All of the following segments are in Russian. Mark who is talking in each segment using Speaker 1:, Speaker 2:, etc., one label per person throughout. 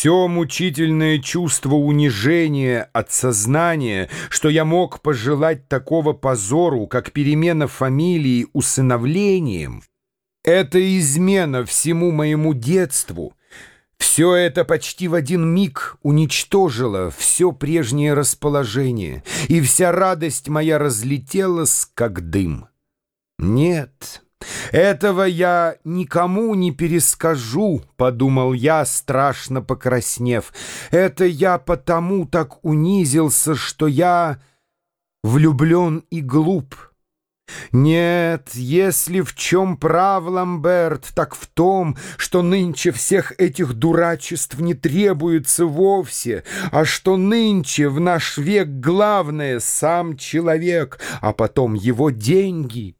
Speaker 1: Все мучительное чувство унижения от сознания, что я мог пожелать такого позору, как перемена фамилии усыновлением, это измена всему моему детству. Все это почти в один миг уничтожило все прежнее расположение, и вся радость моя разлетелась, как дым. Нет... «Этого я никому не перескажу», — подумал я, страшно покраснев. «Это я потому так унизился, что я влюблен и глуп». Нет, если в чем прав Ламберт, так в том, что нынче всех этих дурачеств не требуется вовсе, а что нынче в наш век главное сам человек, а потом его деньги —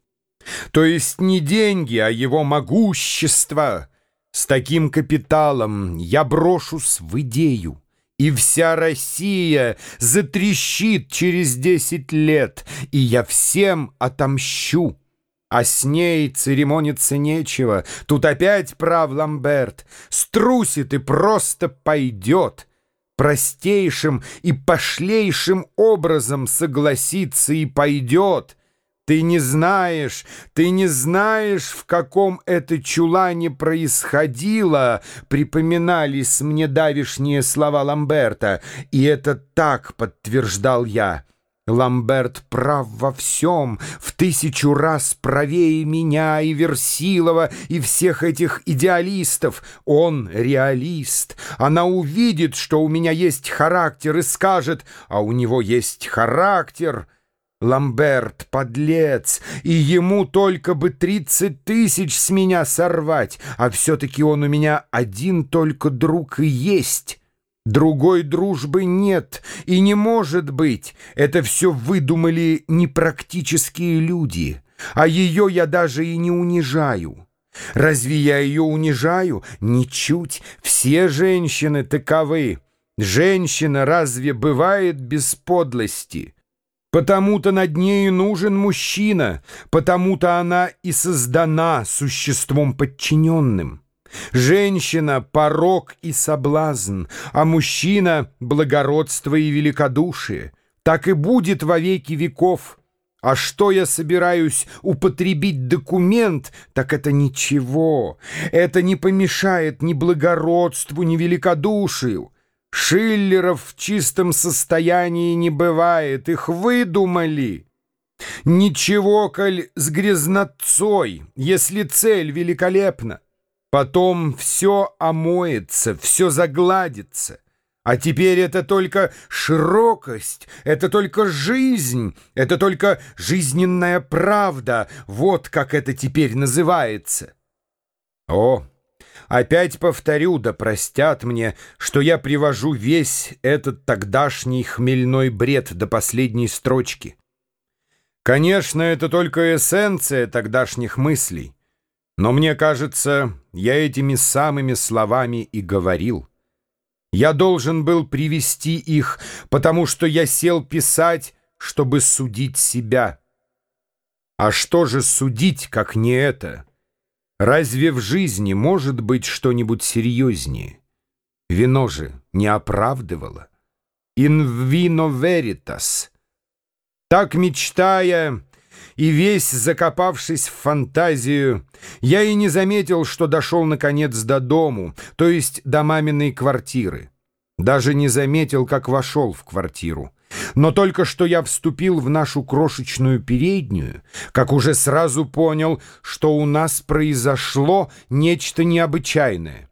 Speaker 1: то есть не деньги, а его могущество. С таким капиталом я брошусь в идею, и вся Россия затрещит через десять лет, и я всем отомщу. А с ней церемониться нечего. Тут опять прав Ламберт. Струсит и просто пойдет. Простейшим и пошлейшим образом согласится и пойдет — ты не знаешь, ты не знаешь, в каком это чулане происходило, припоминались мне давишние слова Ламберта, и это так подтверждал я. Ламберт прав во всем, в тысячу раз правее меня и Версилова, и всех этих идеалистов. Он реалист. Она увидит, что у меня есть характер, и скажет, а у него есть характер — Ламберт, подлец, и ему только бы тридцать тысяч с меня сорвать, а все-таки он у меня один только друг и есть. Другой дружбы нет и не может быть. Это все выдумали непрактические люди, а ее я даже и не унижаю. Разве я ее унижаю? Ничуть. Все женщины таковы. Женщина разве бывает без подлости?» Потому-то над нею нужен мужчина, потому-то она и создана существом подчиненным. Женщина — порок и соблазн, а мужчина — благородство и великодушие. Так и будет во веки веков. А что я собираюсь употребить документ, так это ничего. Это не помешает ни благородству, ни великодушию. Шиллеров в чистом состоянии не бывает, их выдумали. Ничего, коль с грязнотцой, если цель великолепна. Потом все омоется, все загладится. А теперь это только широкость, это только жизнь, это только жизненная правда. Вот как это теперь называется. О, Опять повторю, да простят мне, что я привожу весь этот тогдашний хмельной бред до последней строчки. Конечно, это только эссенция тогдашних мыслей, но мне кажется, я этими самыми словами и говорил. Я должен был привести их, потому что я сел писать, чтобы судить себя. А что же судить, как не это?» Разве в жизни может быть что-нибудь серьезнее? Вино же не оправдывало. In vino veritas. Так мечтая и весь закопавшись в фантазию, я и не заметил, что дошел наконец до дому, то есть до маминой квартиры. Даже не заметил, как вошел в квартиру. Но только что я вступил в нашу крошечную переднюю, как уже сразу понял, что у нас произошло нечто необычайное.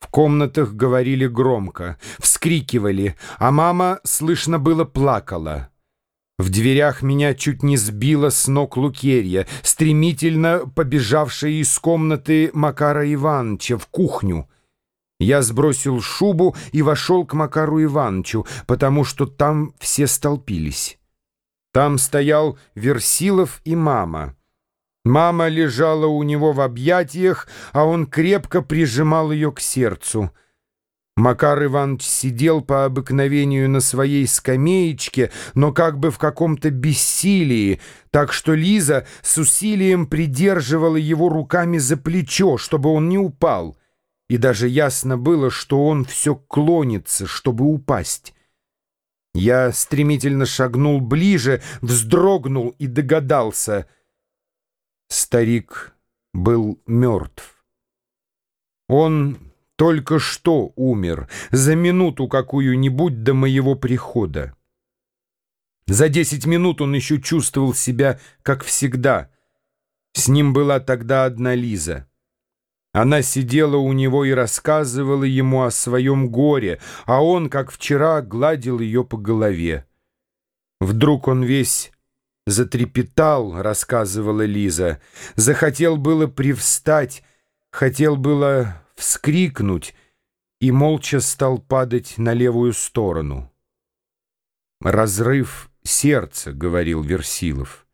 Speaker 1: В комнатах говорили громко, вскрикивали, а мама, слышно было, плакала. В дверях меня чуть не сбила с ног Лукерья, стремительно побежавшая из комнаты Макара Ивановича в кухню — я сбросил шубу и вошел к Макару Ивановичу, потому что там все столпились. Там стоял Версилов и мама. Мама лежала у него в объятиях, а он крепко прижимал ее к сердцу. Макар Иванович сидел по обыкновению на своей скамеечке, но как бы в каком-то бессилии, так что Лиза с усилием придерживала его руками за плечо, чтобы он не упал — и даже ясно было, что он все клонится, чтобы упасть. Я стремительно шагнул ближе, вздрогнул и догадался. Старик был мертв. Он только что умер, за минуту какую-нибудь до моего прихода. За десять минут он еще чувствовал себя, как всегда. С ним была тогда одна Лиза. Она сидела у него и рассказывала ему о своем горе, а он, как вчера, гладил ее по голове. Вдруг он весь затрепетал, рассказывала Лиза, захотел было привстать, хотел было вскрикнуть и молча стал падать на левую сторону. «Разрыв сердца», — говорил Версилов.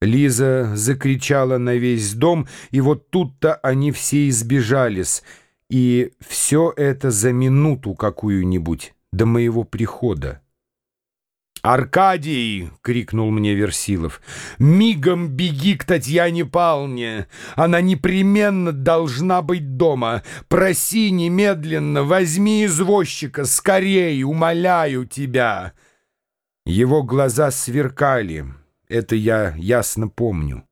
Speaker 1: Лиза закричала на весь дом, и вот тут-то они все избежались, и все это за минуту какую-нибудь до моего прихода. «Аркадий!» — крикнул мне Версилов. «Мигом беги к Татьяне Павловне! Она непременно должна быть дома! Проси немедленно, возьми извозчика, скорей, умоляю тебя!» Его глаза сверкали. Это я ясно помню.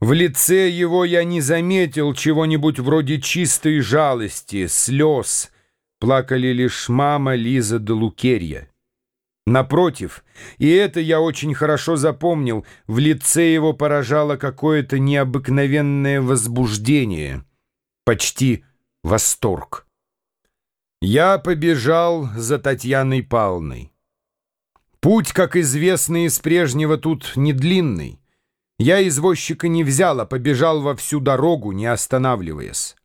Speaker 1: В лице его я не заметил чего-нибудь вроде чистой жалости, слез. Плакали лишь мама, Лиза да Лукерья. Напротив, и это я очень хорошо запомнил, в лице его поражало какое-то необыкновенное возбуждение, почти восторг. Я побежал за Татьяной Павловной. Путь, как известно из прежнего, тут не длинный. Я извозчика не взял, а побежал во всю дорогу, не останавливаясь.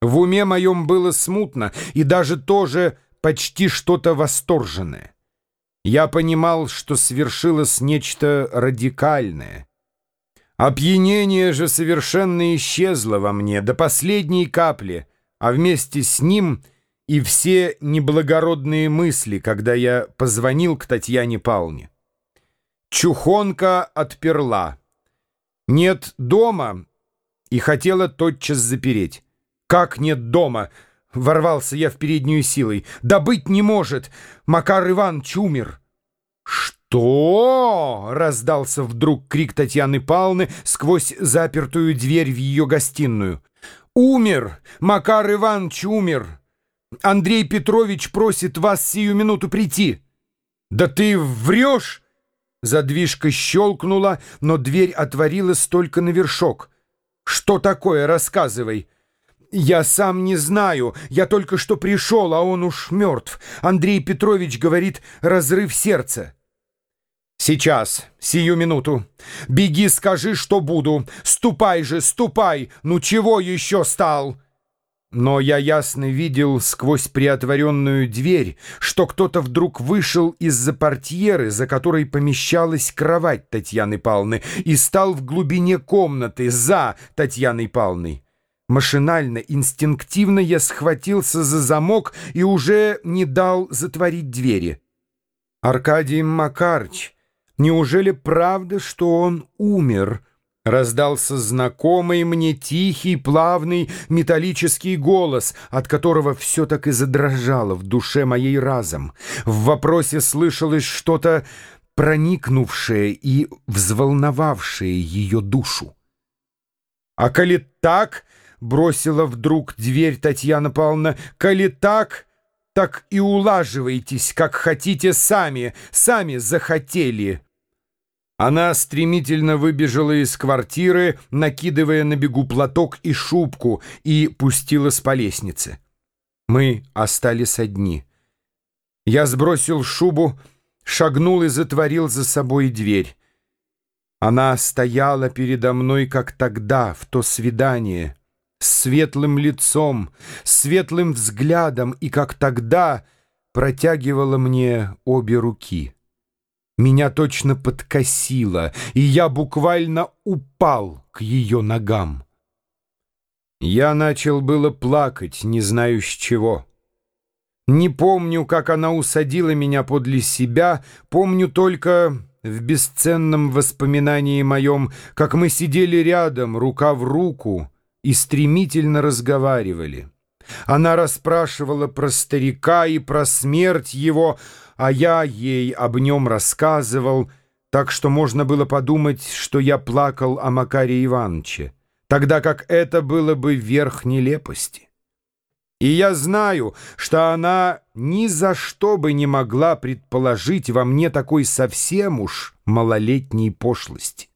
Speaker 1: В уме моем было смутно и даже тоже почти что-то восторженное. Я понимал, что свершилось нечто радикальное. Опьянение же совершенно исчезло во мне до последней капли, а вместе с ним — и все неблагородные мысли, когда я позвонил к Татьяне Павловне. Чухонка отперла. Нет дома, и хотела тотчас запереть. Как нет дома? Ворвался я в переднюю силой. Да быть не может! Макар Иванович умер. «Что?» — раздался вдруг крик Татьяны Павловны сквозь запертую дверь в ее гостиную. «Умер! Макар Иванович умер!» Андрей Петрович просит вас сию минуту прийти». «Да ты врешь!» Задвижка щелкнула, но дверь отворилась только на вершок. «Что такое? Рассказывай». «Я сам не знаю. Я только что пришел, а он уж мертв. Андрей Петрович говорит, разрыв сердца». «Сейчас, сию минуту. Беги, скажи, что буду. Ступай же, ступай. Ну чего еще стал?» Но я ясно видел сквозь приотворенную дверь, что кто-то вдруг вышел из-за портьеры, за которой помещалась кровать Татьяны Павловны, и стал в глубине комнаты за Татьяной Павловной. Машинально, инстинктивно я схватился за замок и уже не дал затворить двери. «Аркадий Макарч, неужели правда, что он умер?» Раздался знакомый мне тихий, плавный, металлический голос, от которого все так и задрожало в душе моей разом. В вопросе слышалось что-то проникнувшее и взволновавшее ее душу. «А коли так...» — бросила вдруг дверь Татьяна Павловна. «Коли так, так и улаживайтесь, как хотите сами, сами захотели». Она стремительно выбежала из квартиры, накидывая на бегу платок и шубку, и пустилась по лестнице. Мы остались одни. Я сбросил шубу, шагнул и затворил за собой дверь. Она стояла передо мной, как тогда, в то свидание, с светлым лицом, светлым взглядом, и как тогда протягивала мне обе руки. Меня точно подкосило, и я буквально упал к ее ногам. Я начал было плакать, не знаю с чего. Не помню, как она усадила меня подле себя, помню только в бесценном воспоминании моем, как мы сидели рядом, рука в руку, и стремительно разговаривали. Она расспрашивала про старика и про смерть его, а я ей об нем рассказывал, так что можно было подумать, что я плакал о Макаре Ивановиче, тогда как это было бы верх нелепости. И я знаю, что она ни за что бы не могла предположить во мне такой совсем уж малолетней пошлости.